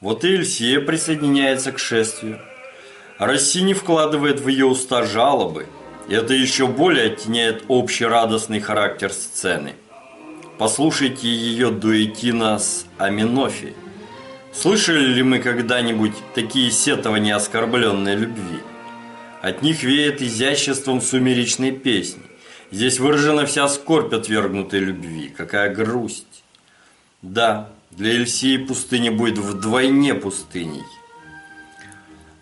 Вот и Эльсия присоединяется к шествию. Россини вкладывает в ее уста жалобы, это еще более оттеняет общий радостный характер сцены. Послушайте ее дуэтина с Аминофи. Слышали ли мы когда-нибудь такие сетования оскорбленной любви? От них веет изяществом сумеречной песни. Здесь выражена вся скорбь отвергнутой любви. Какая грусть. Да, для Эльсии пустыня будет вдвойне пустыней.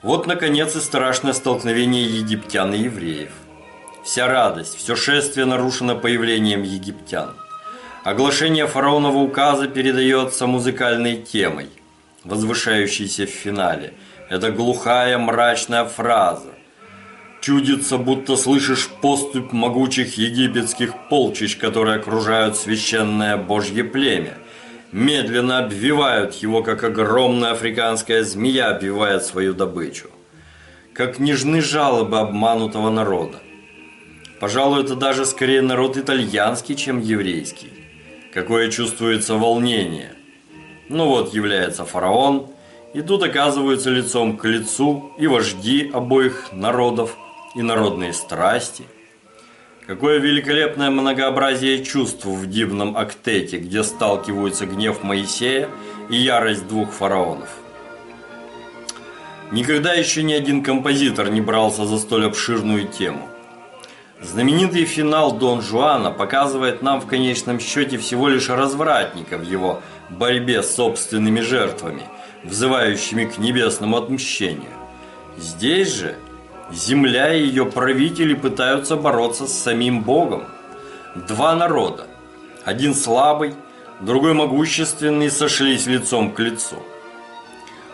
Вот, наконец, и страшное столкновение египтян и евреев. Вся радость, все шествие нарушено появлением египтян. Оглашение фараонова указа передается музыкальной темой, возвышающейся в финале. Это глухая мрачная фраза. Чудится, будто слышишь поступь могучих египетских полчищ, которые окружают священное Божье племя. Медленно обвивают его, как огромная африканская змея обвивает свою добычу. Как нежны жалобы обманутого народа. Пожалуй, это даже скорее народ итальянский, чем еврейский. Какое чувствуется волнение. Ну вот является фараон, и тут оказываются лицом к лицу и вожди обоих народов – и народные страсти. Какое великолепное многообразие чувств в дивном актете, где сталкиваются гнев Моисея и ярость двух фараонов. Никогда еще ни один композитор не брался за столь обширную тему. Знаменитый финал Дон Жуана показывает нам в конечном счете всего лишь развратника в его борьбе с собственными жертвами, взывающими к небесному отмщению. Здесь же – Земля и ее правители пытаются бороться с самим Богом. Два народа, один слабый, другой могущественный, сошлись лицом к лицу.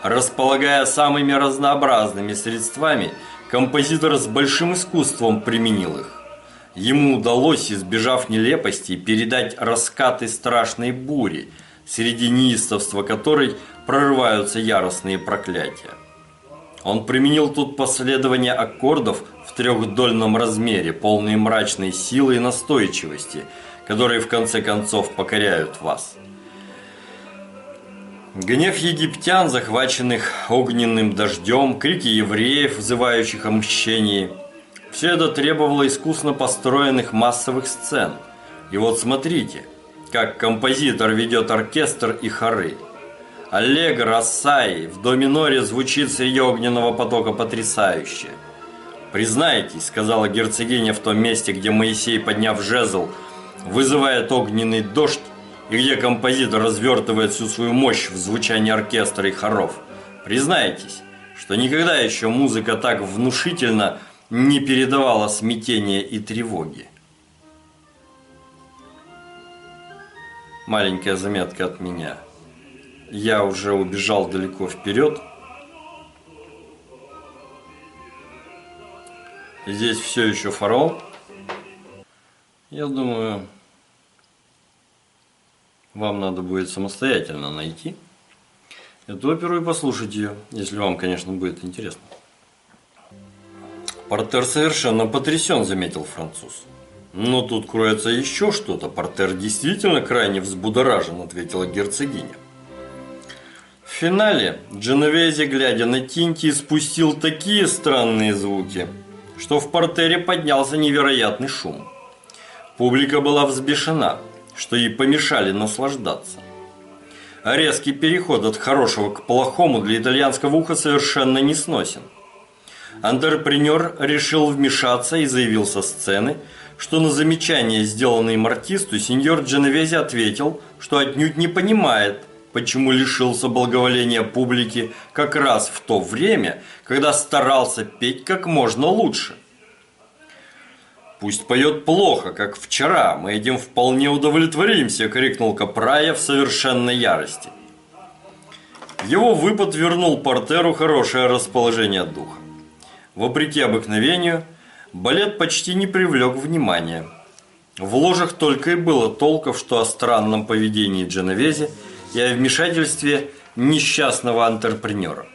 Располагая самыми разнообразными средствами, композитор с большим искусством применил их. Ему удалось, избежав нелепостей, передать раскаты страшной бури, среди неистовства которой прорываются яростные проклятия. Он применил тут последование аккордов в трехдольном размере, полные мрачной силы и настойчивости, которые в конце концов покоряют вас. Гнев египтян, захваченных огненным дождем, крики евреев, взывающих о мщении – все это требовало искусно построенных массовых сцен. И вот смотрите, как композитор ведет оркестр и хоры – Аллегро, Ассай в до миноре звучит среди огненного потока потрясающе. «Признайтесь», — сказала герцогиня в том месте, где Моисей, подняв жезл, вызывает огненный дождь, и где композитор развертывает всю свою мощь в звучании оркестра и хоров. Признайтесь, что никогда еще музыка так внушительно не передавала смятения и тревоги. Маленькая заметка от меня – я уже убежал далеко вперед. Здесь все еще фараон. Я думаю, вам надо будет самостоятельно найти эту оперу и послушать ее, если вам, конечно, будет интересно. Портер совершенно потрясен, заметил француз. Но тут кроется еще что-то. Портер действительно крайне взбудоражен, ответила герцогиня. В финале Дженовези, глядя на Тинти, спустил такие странные звуки, что в портере поднялся невероятный шум. Публика была взбешена, что ей помешали наслаждаться. Резкий переход от хорошего к плохому для итальянского уха совершенно не сносен. Антрепренер решил вмешаться и заявил со сцены, что на замечание, сделанное им артисту, сеньор Дженовези ответил, что отнюдь не понимает – почему лишился благоволения публики как раз в то время, когда старался петь как можно лучше. «Пусть поет плохо, как вчера, мы этим вполне удовлетворимся», – крикнул Капрая в совершенной ярости. Его выпад вернул портеру хорошее расположение духа. Вопреки обыкновению, балет почти не привлек внимания. В ложах только и было толков, что о странном поведении Дженовези – и о вмешательстве несчастного антрепренера.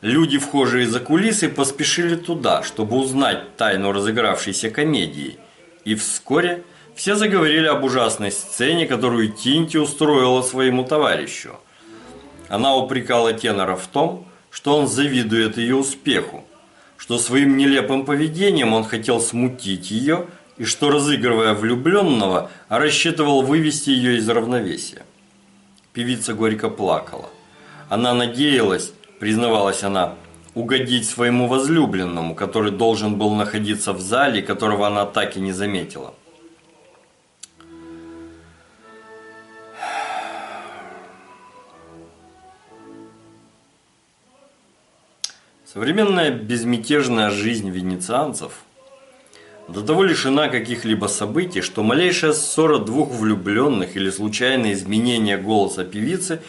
Люди, вхожие за кулисы, поспешили туда, чтобы узнать тайну разыгравшейся комедии. И вскоре все заговорили об ужасной сцене, которую Тинти устроила своему товарищу. Она упрекала тенора в том, что он завидует ее успеху, что своим нелепым поведением он хотел смутить ее и что, разыгрывая влюбленного, рассчитывал вывести ее из равновесия. Певица горько плакала. Она надеялась, признавалась она, угодить своему возлюбленному, который должен был находиться в зале, которого она так и не заметила. Современная безмятежная жизнь венецианцев до того лишена каких-либо событий, что малейшая ссора двух влюбленных или случайное изменение голоса певицы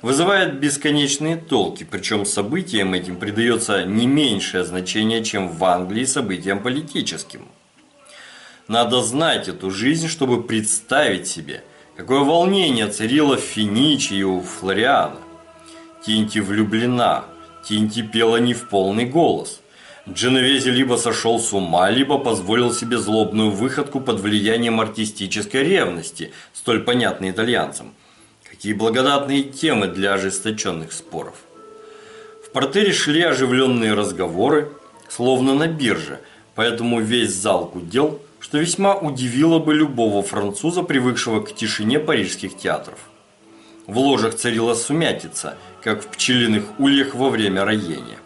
вызывает бесконечные толки, причем событиям этим придается не меньшее значение, чем в Англии событиям политическим. Надо знать эту жизнь, чтобы представить себе, какое волнение царило в Финичи и у Флориана. Тинти влюблена – Тинти пела не в полный голос. Дженовези либо сошел с ума, либо позволил себе злобную выходку под влиянием артистической ревности, столь понятной итальянцам. Какие благодатные темы для ожесточенных споров. В портере шли оживленные разговоры, словно на бирже, поэтому весь зал гудел, что весьма удивило бы любого француза, привыкшего к тишине парижских театров. В ложах царила сумятица, как в пчелиных ульях во время роения.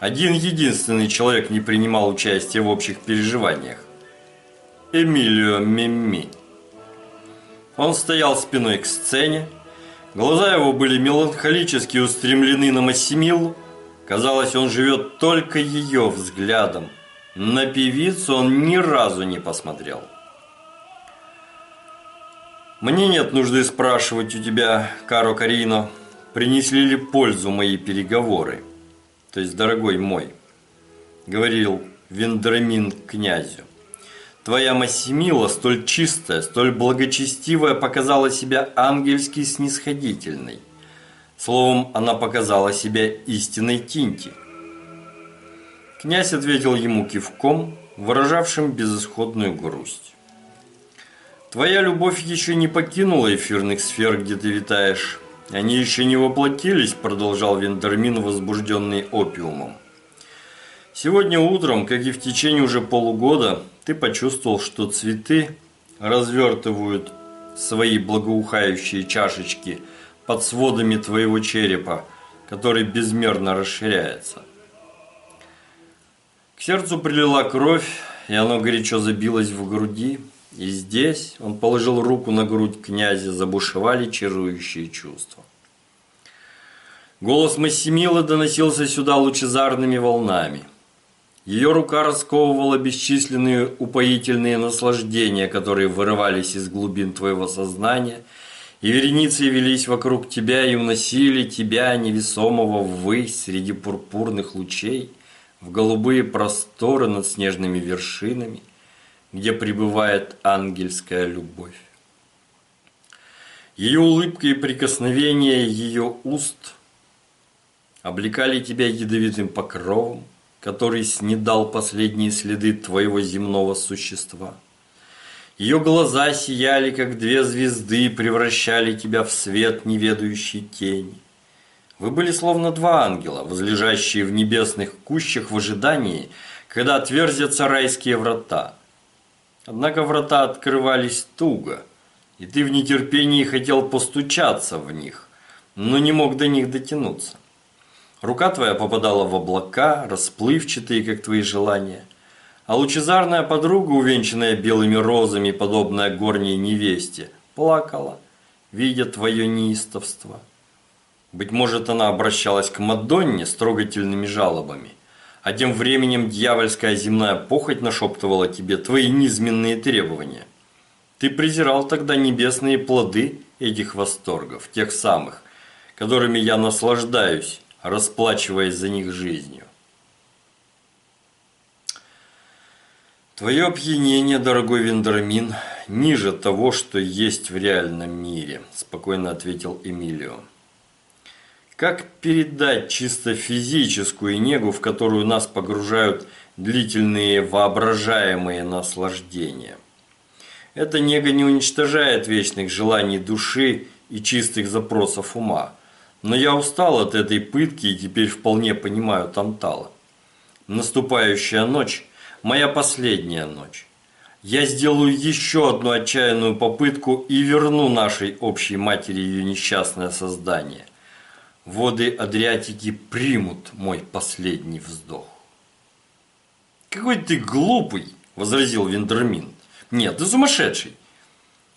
Один единственный человек не принимал участия в общих переживаниях. Эмилио Мемми. Он стоял спиной к сцене, глаза его были меланхолически устремлены на Массимилу. Казалось, он живет только ее взглядом. На певицу он ни разу не посмотрел. Мне нет нужды спрашивать у тебя, Каро Карино, принесли ли пользу мои переговоры. То есть, дорогой мой, говорил Вендрамин князю, твоя Массимила столь чистая, столь благочестивая показала себя ангельски снисходительной. Словом, она показала себя истинной Тинти. Князь ответил ему кивком, выражавшим безысходную грусть. Твоя любовь еще не покинула эфирных сфер, где ты витаешь. Они еще не воплотились, продолжал Вендермин, возбужденный опиумом. Сегодня утром, как и в течение уже полугода, ты почувствовал, что цветы развертывают свои благоухающие чашечки под сводами твоего черепа, который безмерно расширяется. К сердцу прилила кровь, и оно горячо забилось в груди, и здесь он положил руку на грудь князя, забушевали чарующие чувства. Голос Массимила доносился сюда лучезарными волнами. Ее рука расковывала бесчисленные упоительные наслаждения, которые вырывались из глубин твоего сознания, и вереницы велись вокруг тебя и уносили тебя, невесомого, ввысь среди пурпурных лучей, в голубые просторы над снежными вершинами, где пребывает ангельская любовь. Ее улыбка и прикосновение ее уст облекали тебя ядовитым покровом, который снедал последние следы твоего земного существа. Ее глаза сияли, как две звезды, превращали тебя в свет неведающей тени. Вы были словно два ангела, возлежащие в небесных кущах в ожидании, когда отверзятся райские врата – Однако врата открывались туго, и ты в нетерпении хотел постучаться в них, но не мог до них дотянуться. Рука твоя попадала в облака, расплывчатые, как твои желания, а лучезарная подруга, увенчанная белыми розами, подобная горней невесте, плакала, видя твое неистовство. Быть может, она обращалась к Мадонне с трогательными жалобами, а тем временем дьявольская земная похоть нашептывала тебе твои низменные требования. Ты презирал тогда небесные плоды этих восторгов, тех самых, которыми я наслаждаюсь, расплачиваясь за них жизнью. Твое опьянение, дорогой Вендермин, ниже того, что есть в реальном мире, спокойно ответил Эмилио. Как передать чисто физическую негу, в которую нас погружают длительные воображаемые наслаждения? Эта нега не уничтожает вечных желаний души и чистых запросов ума, Но я устал от этой пытки и теперь вполне понимаю Тантала. Наступающая ночь – моя последняя ночь. Я сделаю еще одну отчаянную попытку и верну нашей общей матери ее несчастное создание. Воды Адриатики примут мой последний вздох. «Какой ты глупый!» – возразил Вендермин. «Нет, ты сумасшедший!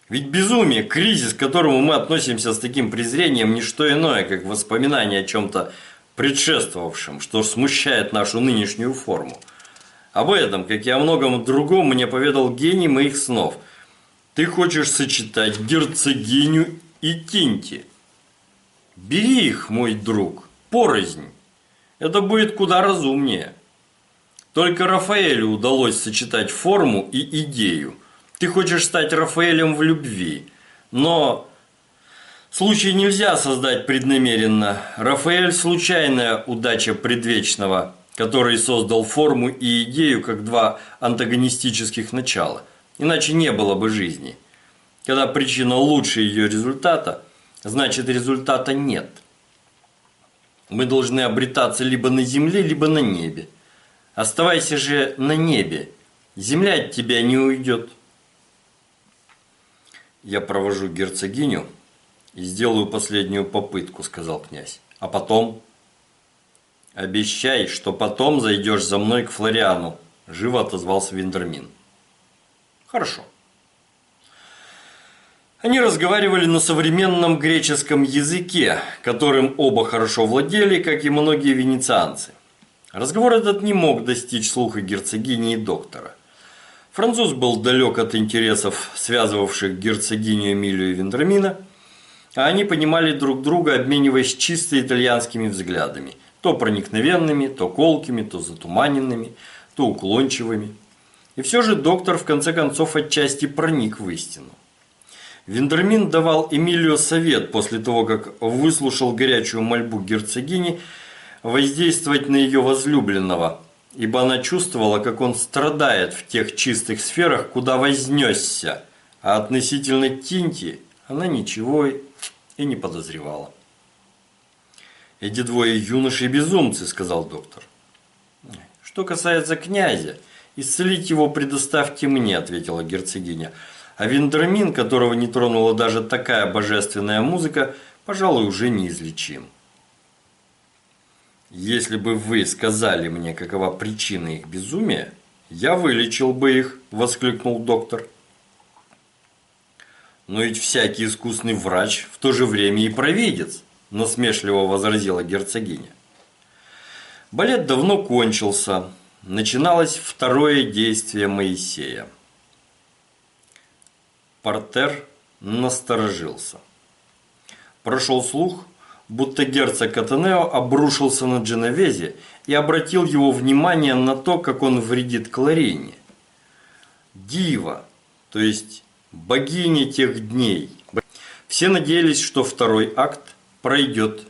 Ведь безумие, кризис, к которому мы относимся с таким презрением, не что иное, как воспоминание о чем-то предшествовавшем, что смущает нашу нынешнюю форму. Об этом, как и о многом другом, мне поведал гений моих снов. Ты хочешь сочетать герцогиню и Тинти. Бери их, мой друг, порознь. Это будет куда разумнее. Только Рафаэлю удалось сочетать форму и идею. Ты хочешь стать Рафаэлем в любви, но случай нельзя создать преднамеренно. Рафаэль – случайная удача предвечного, который создал форму и идею как два антагонистических начала. Иначе не было бы жизни. Когда причина лучше ее результата, значит результата нет. Мы должны обретаться либо на земле, либо на небе. Оставайся же на небе. Земля от тебя не уйдет. Я провожу герцогиню и сделаю последнюю попытку, сказал князь. А потом... Обещай, что потом зайдешь за мной к Флориану, живо отозвался Виндермин. Хорошо. Они разговаривали на современном греческом языке, которым оба хорошо владели, как и многие венецианцы. Разговор этот не мог достичь слуха герцогини и доктора. Француз был далек от интересов, связывавших герцогиню Эмилию и Вендермина, а они понимали друг друга, обмениваясь чисто итальянскими взглядами, то проникновенными, то колкими, то затуманенными, то уклончивыми. И все же доктор в конце концов отчасти проник в истину. Вендермин давал Эмилио совет после того, как выслушал горячую мольбу герцогини – воздействовать на ее возлюбленного, ибо она чувствовала, как он страдает в тех чистых сферах, куда вознесся, а относительно Тинти она ничего и не подозревала. «Эти двое юноши безумцы», – сказал доктор. «Что касается князя, исцелить его предоставьте мне», – ответила герцогиня. «А Вендермин, которого не тронула даже такая божественная музыка, пожалуй, уже неизлечим». Если бы вы сказали мне, какова причина их безумия, я вылечил бы их, воскликнул доктор. Но ведь всякий искусный врач в то же время и провидец, насмешливо возразила герцогиня. Балет давно кончился. Начиналось второе действие Моисея. Портер насторожился. Прошел слух, будто герцог Катанео обрушился на Дженовезе и обратил его внимание на то, как он вредит Кларине. Дива, то есть богиня тех дней. Все надеялись, что второй акт пройдет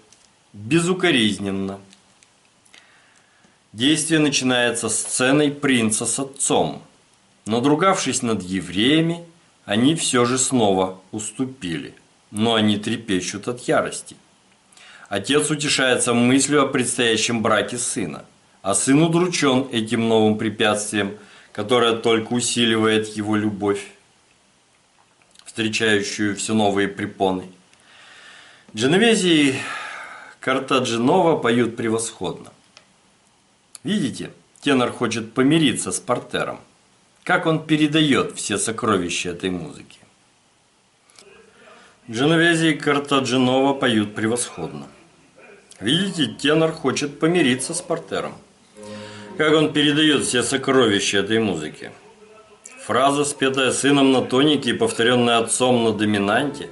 безукоризненно. Действие начинается сценой принца с отцом. Надругавшись над евреями, они все же снова уступили, но они трепещут от ярости. Отец утешается мыслью о предстоящем браке сына, а сын удручен этим новым препятствием, которое только усиливает его любовь, встречающую все новые препоны. Дженовези и Картаджинова поют превосходно. Видите, тенор хочет помириться с портером. Как он передает все сокровища этой музыки. Дженовези и Картаджинова поют превосходно. Видите, тенор хочет помириться с портером. Как он передает все сокровища этой музыки. Фраза, спетая сыном на тонике и повторенная отцом на доминанте,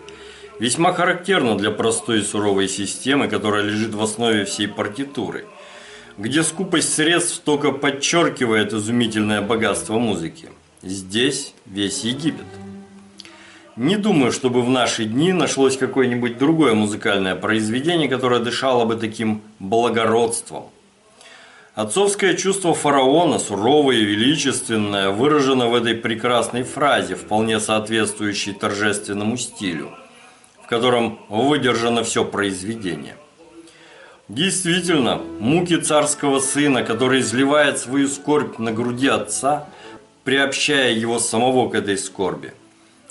весьма характерна для простой и суровой системы, которая лежит в основе всей партитуры, где скупость средств только подчеркивает изумительное богатство музыки. Здесь весь Египет. Не думаю, чтобы в наши дни нашлось какое-нибудь другое музыкальное произведение, которое дышало бы таким благородством. Отцовское чувство фараона, суровое и величественное, выражено в этой прекрасной фразе, вполне соответствующей торжественному стилю, в котором выдержано все произведение. Действительно, муки царского сына, который изливает свою скорбь на груди отца, приобщая его самого к этой скорби,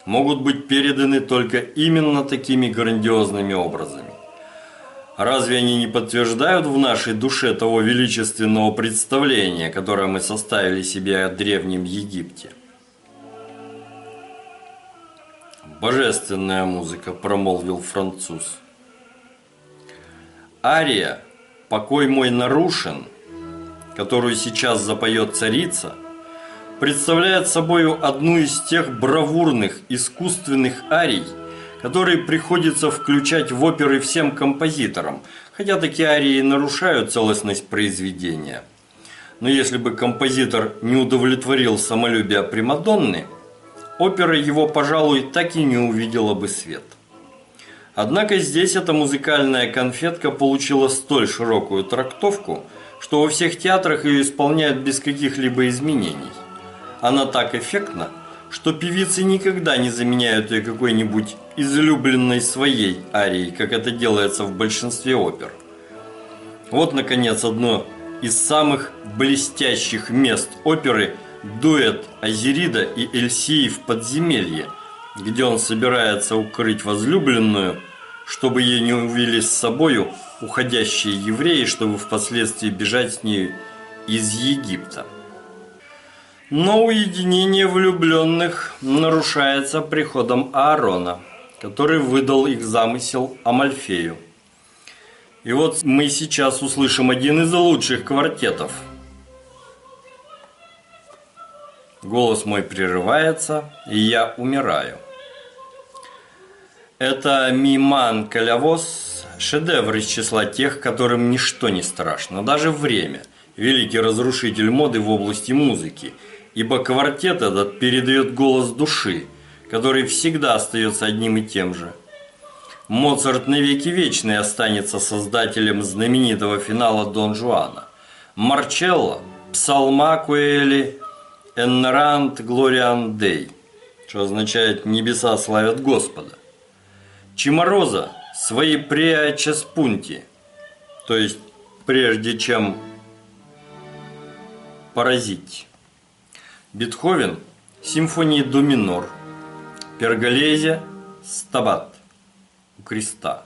могут быть переданы только именно такими грандиозными образами. Разве они не подтверждают в нашей душе того величественного представления, которое мы составили себе о Древнем Египте? «Божественная музыка», – промолвил француз. Ария «Покой мой нарушен», которую сейчас запоет царица, представляет собою одну из тех бравурных искусственных арий – которые приходится включать в оперы всем композиторам, хотя такие арии нарушают целостность произведения. Но если бы композитор не удовлетворил самолюбие Примадонны, опера его, пожалуй, так и не увидела бы свет. Однако здесь эта музыкальная конфетка получила столь широкую трактовку, что во всех театрах ее исполняют без каких-либо изменений. Она так эффектна, что певицы никогда не заменяют ее какой-нибудь излюбленной своей арией, как это делается в большинстве опер. Вот, наконец, одно из самых блестящих мест оперы – дуэт Азерида и Эльсии в подземелье, где он собирается укрыть возлюбленную, чтобы ее не увели с собою уходящие евреи, чтобы впоследствии бежать с ней из Египта. Но уединение влюбленных нарушается приходом Аарона, который выдал их замысел Амальфею. И вот мы сейчас услышим один из лучших квартетов. Голос мой прерывается, и я умираю. Это «Миман Калявоз» – шедевр из числа тех, которым ничто не страшно, даже время – великий разрушитель моды в области музыки – ибо квартет этот передает голос души, который всегда остается одним и тем же. Моцарт навеки вечный останется создателем знаменитого финала Дон Жуана. Марчелло – псалма Куэли «Энрант Глориан Дей», что означает «небеса славят Господа». Чимороза – свои преа чеспунти, то есть прежде чем поразить. Бетховен – симфонии до минор, Перголезе – стабат у креста.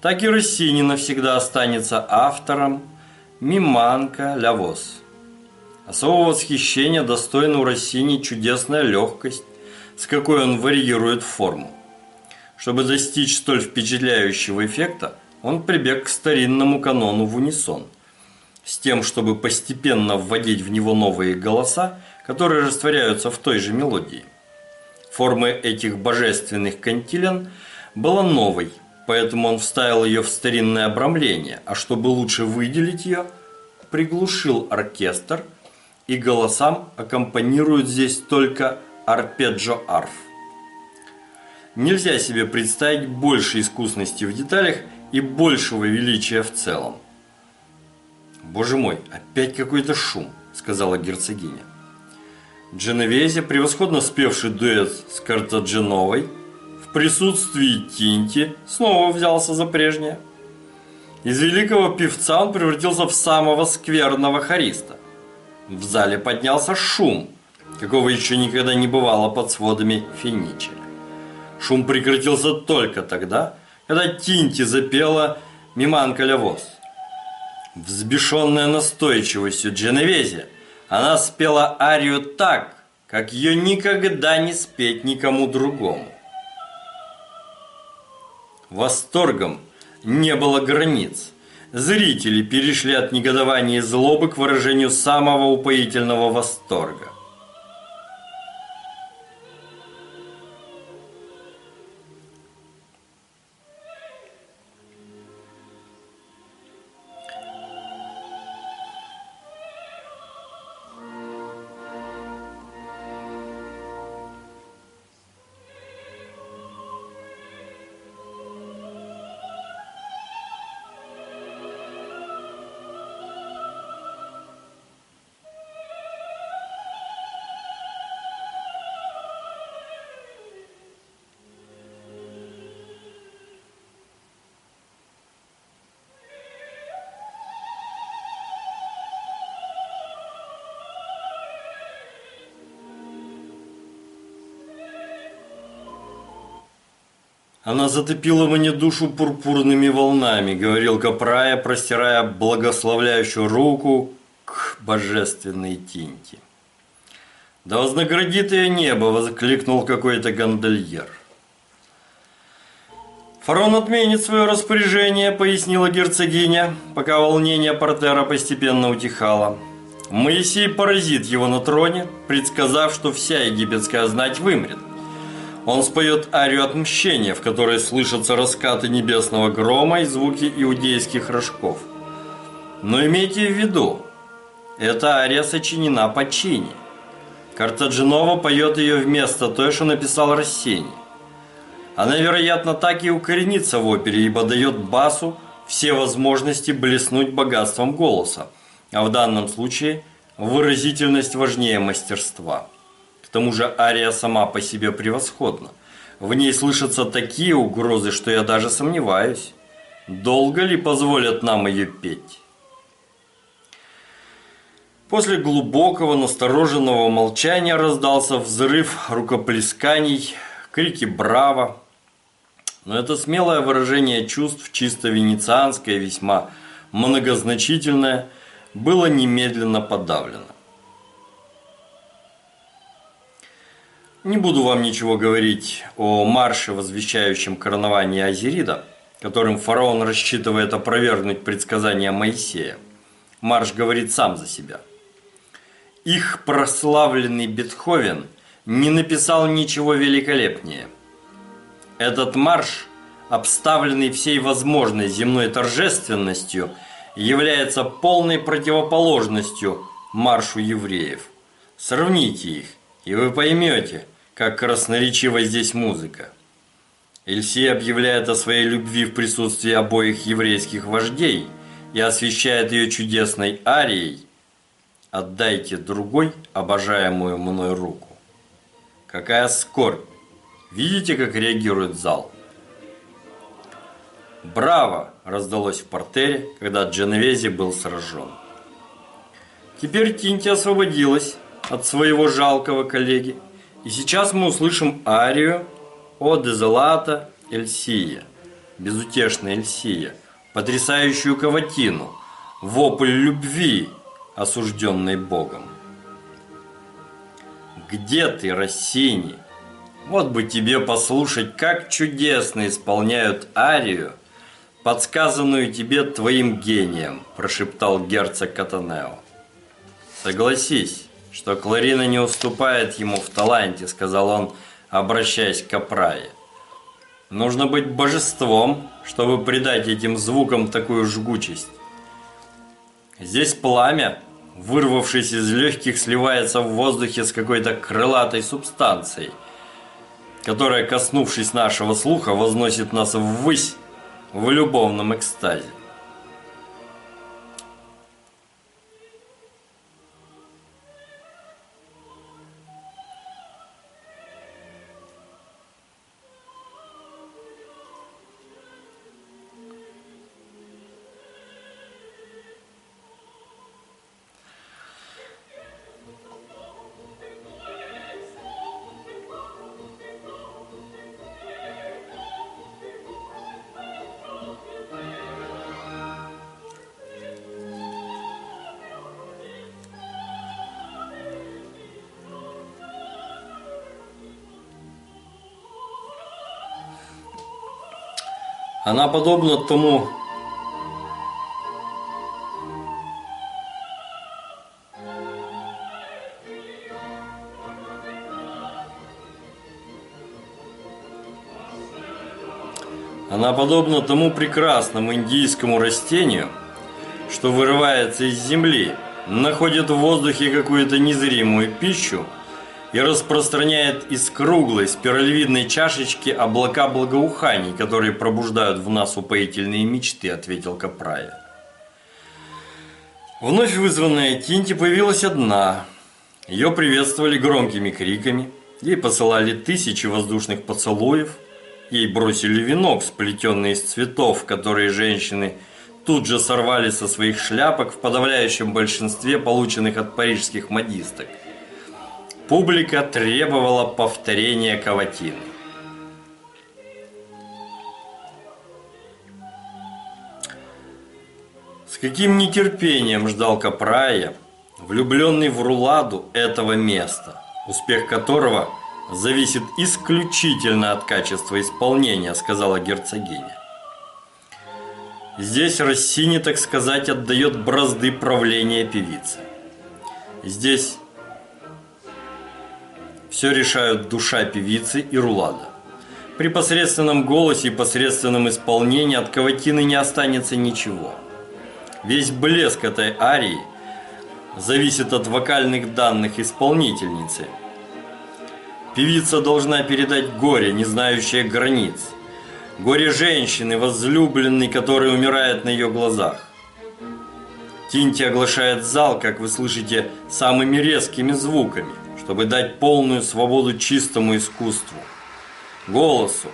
Так и Россини навсегда останется автором Миманка Лявос. Особого восхищения достойна у Россини чудесная легкость, с какой он варьирует форму. Чтобы достичь столь впечатляющего эффекта, он прибег к старинному канону в унисон – с тем, чтобы постепенно вводить в него новые голоса, которые растворяются в той же мелодии. Форма этих божественных кантилен была новой, поэтому он вставил ее в старинное обрамление, а чтобы лучше выделить ее, приглушил оркестр, и голосам аккомпанируют здесь только арпеджио-арф. Нельзя себе представить больше искусности в деталях и большего величия в целом. «Боже мой, опять какой-то шум», – сказала герцогиня. Дженовезе, превосходно спевший дуэт с Картадженовой, в присутствии Тинти снова взялся за прежнее. Из великого певца он превратился в самого скверного хориста. В зале поднялся шум, какого еще никогда не бывало под сводами Финичи. Шум прекратился только тогда, когда Тинти запела «Миманка Лявоз». Взбешенная настойчивостью Дженовезе, она спела арию так, как ее никогда не спеть никому другому. Восторгом не было границ. Зрители перешли от негодования и злобы к выражению самого упоительного восторга. Она затопила мне душу пурпурными волнами, говорил Капрая, простирая благословляющую руку к божественной тинте. «Да вознаградит ее небо!» – воскликнул какой-то гондольер. «Фарон отменит свое распоряжение», – пояснила герцогиня, пока волнение портера постепенно утихало. Моисей поразит его на троне, предсказав, что вся египетская знать вымрет. Он споет арию отмщения, в которой слышатся раскаты небесного грома и звуки иудейских рожков. Но имейте в виду, эта ария сочинена по чине. Картаджинова поет ее вместо той, что написал Рассени. Она, вероятно, так и укоренится в опере, ибо дает басу все возможности блеснуть богатством голоса, а в данном случае выразительность важнее мастерства. К тому же ария сама по себе превосходна. В ней слышатся такие угрозы, что я даже сомневаюсь, долго ли позволят нам ее петь. После глубокого настороженного молчания раздался взрыв рукоплесканий, крики «Браво!». Но это смелое выражение чувств, чисто венецианское, весьма многозначительное, было немедленно подавлено. Не буду вам ничего говорить о марше, возвещающем коронование Азерида, которым фараон рассчитывает опровергнуть предсказания Моисея. Марш говорит сам за себя. Их прославленный Бетховен не написал ничего великолепнее. Этот марш, обставленный всей возможной земной торжественностью, является полной противоположностью маршу евреев. Сравните их, и вы поймете – как красноречива здесь музыка. Эльси объявляет о своей любви в присутствии обоих еврейских вождей и освещает ее чудесной арией «Отдайте другой обожаемую мной руку». Какая скорбь! Видите, как реагирует зал? «Браво!» – раздалось в портере, когда Дженовези был сражен. Теперь Тинти освободилась от своего жалкого коллеги и сейчас мы услышим арию о дезолата Эльсия, безутешная Эльсия, потрясающую каватину, вопль любви, осужденной Богом. Где ты, Рассини? Вот бы тебе послушать, как чудесно исполняют арию, подсказанную тебе твоим гением, прошептал герцог Катанео. Согласись, что Кларина не уступает ему в таланте, сказал он, обращаясь к Капрае. Нужно быть божеством, чтобы придать этим звукам такую жгучесть. Здесь пламя, вырвавшись из легких, сливается в воздухе с какой-то крылатой субстанцией, которая, коснувшись нашего слуха, возносит нас ввысь в любовном экстазе. Она подобна тому Она подобна тому прекрасному индийскому растению, что вырывается из земли, находит в воздухе какую-то незримую пищу и распространяет из круглой спиралевидной чашечки облака благоуханий, которые пробуждают в нас упоительные мечты, ответил Капрая. Вновь вызванная Тинти появилась одна. Ее приветствовали громкими криками, ей посылали тысячи воздушных поцелуев, ей бросили венок, сплетенный из цветов, которые женщины тут же сорвали со своих шляпок в подавляющем большинстве полученных от парижских модисток – Публика требовала повторения Каватины. С каким нетерпением ждал Капрая, влюбленный в Руладу этого места, успех которого зависит исключительно от качества исполнения, сказала герцогиня. Здесь Россини, так сказать, отдает бразды правления певицы. Здесь все решают душа певицы и Рулада. При посредственном голосе и посредственном исполнении от Каватины не останется ничего. Весь блеск этой арии зависит от вокальных данных исполнительницы. Певица должна передать горе, не знающее границ. Горе женщины, возлюбленной, который умирает на ее глазах. Тинти оглашает зал, как вы слышите, самыми резкими звуками, чтобы дать полную свободу чистому искусству – голосу.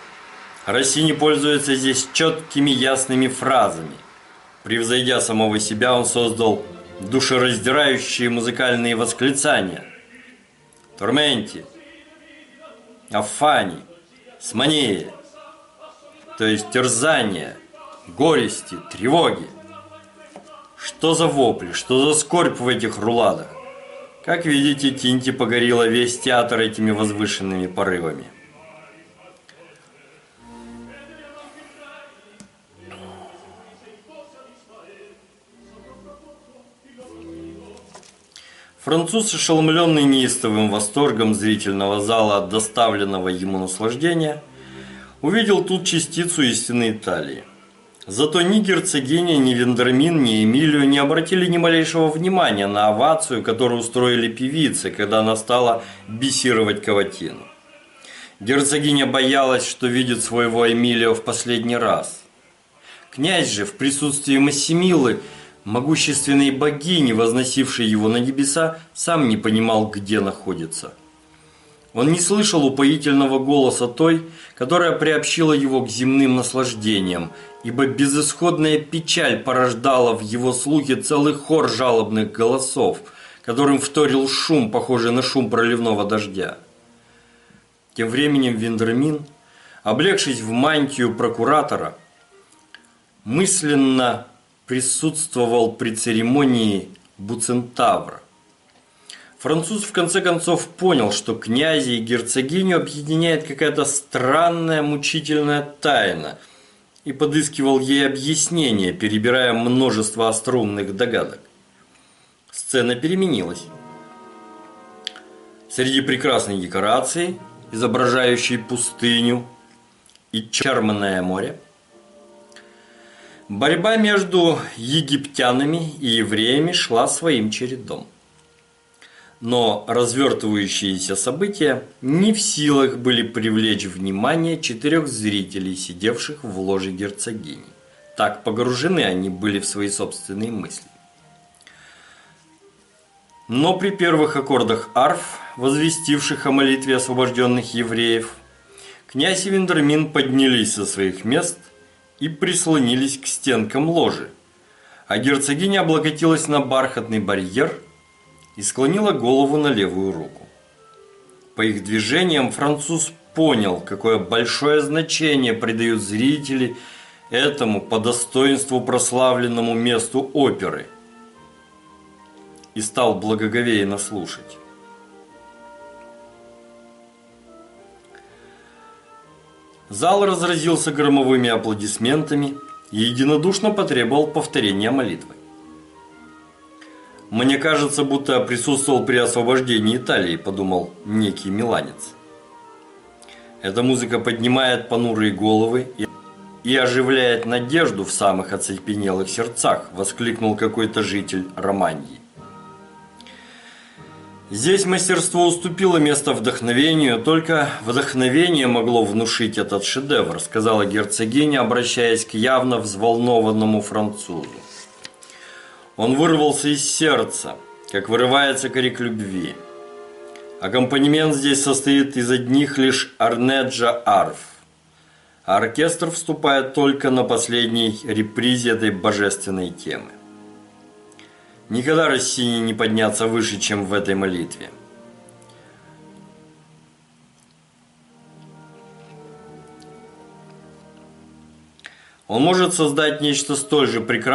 Россини пользуется здесь четкими ясными фразами. Превзойдя самого себя, он создал душераздирающие музыкальные восклицания. Турменти, Афани, Сманея, то есть терзания, горести, тревоги. Что за вопли, что за скорбь в этих руладах? Как видите, Тинти погорела весь театр этими возвышенными порывами. Француз, ошеломленный неистовым восторгом зрительного зала от доставленного ему наслаждения, увидел тут частицу истинной Италии. Зато ни герцогиня, ни Вендермин, ни Эмилию не обратили ни малейшего внимания на овацию, которую устроили певицы, когда она стала бесировать Каватину. Герцогиня боялась, что видит своего Эмилио в последний раз. Князь же в присутствии Массимилы – Могущественный богини, возносивший его на небеса, сам не понимал, где находится. Он не слышал упоительного голоса той, которая приобщила его к земным наслаждениям, ибо безысходная печаль порождала в его слухе целый хор жалобных голосов, которым вторил шум, похожий на шум проливного дождя. Тем временем Виндермин, облегшись в мантию прокуратора, мысленно присутствовал при церемонии Буцентавра. Француз в конце концов понял, что князя и герцогиню объединяет какая-то странная мучительная тайна и подыскивал ей объяснение, перебирая множество остроумных догадок. Сцена переменилась. Среди прекрасной декорации, изображающей пустыню и Черное море, Борьба между египтянами и евреями шла своим чередом. Но развертывающиеся события не в силах были привлечь внимание четырех зрителей, сидевших в ложе герцогини. Так погружены они были в свои собственные мысли. Но при первых аккордах арф, возвестивших о молитве освобожденных евреев, князь и Вендермин поднялись со своих мест – и прислонились к стенкам ложи, а герцогиня облокотилась на бархатный барьер и склонила голову на левую руку. По их движениям француз понял, какое большое значение придают зрители этому по достоинству прославленному месту оперы и стал благоговейно слушать. Зал разразился громовыми аплодисментами и единодушно потребовал повторения молитвы. «Мне кажется, будто присутствовал при освобождении Италии», – подумал некий миланец. Эта музыка поднимает понурые головы и, и оживляет надежду в самых оцепенелых сердцах, воскликнул какой-то житель Романьи. Здесь мастерство уступило место вдохновению, только вдохновение могло внушить этот шедевр, сказала герцогиня, обращаясь к явно взволнованному французу. Он вырвался из сердца, как вырывается крик любви. Аккомпанемент здесь состоит из одних лишь арнеджа арф. А оркестр вступает только на последней репризе этой божественной темы. Никогда Россине не подняться выше, чем в этой молитве. Он может создать нечто столь же прекрасное,